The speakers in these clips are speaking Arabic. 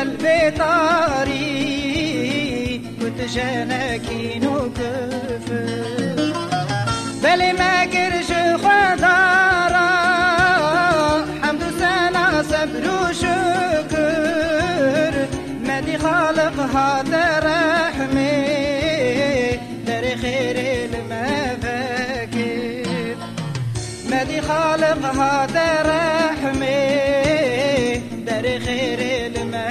قلبي طاري كنت جانا نوقف بالي ما كرش خضارة حمد سنة صبر وشكر. مادي خالق هذا رحمي داري خير لما فاكر مادي خالق هذا رحمي داري خير لما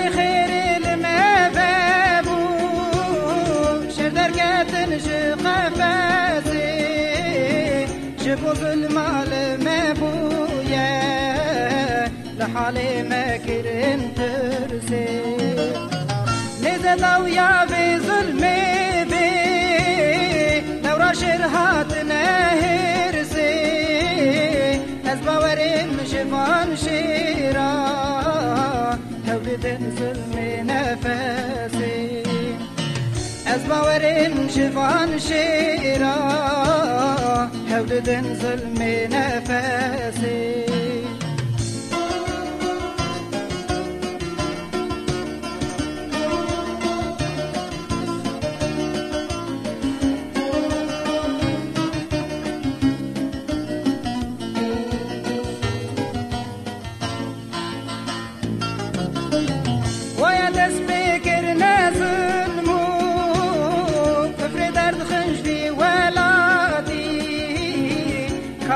در خير المبابو شدر قاتل قفاسي جبو المال مبويا لحالي ما كرن ترسي. نزلوا يا بظلمي بي. لو راشر هات نهرسي. أزباورين شفان شيرا هولدن ظلم نفسي. أزباورين شفان شيرا هولدن ظلم نفسي.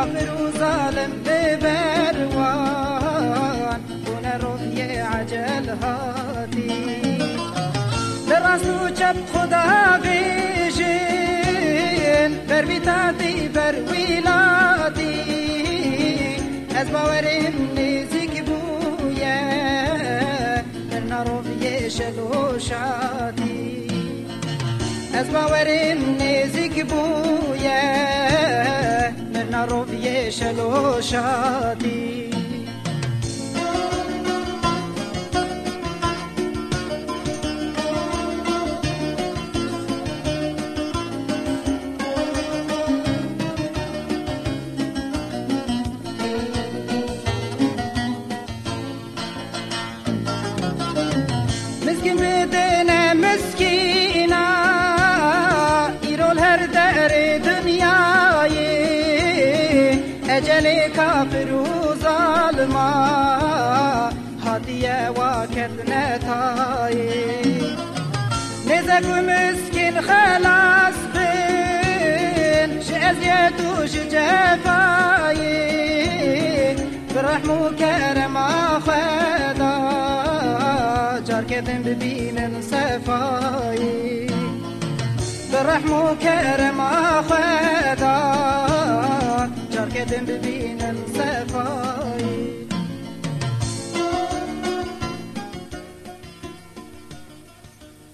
كافر وظالم ببروان دون رفي عجل هادي دراسو جب خدا غيجين بر بيتاتي بر ولادي از باورين نزيك بويا برنا روفي شلو شادي از باورين نزيك بويا برنا روفي شلو أجل كافر وظالما هادية وكرنا تاي نزك ومسكين خلاص بين شأزيت وش جفاي برحمو كرم خدا جار كدن ببين صفاي برحمو كرم خدا صفاي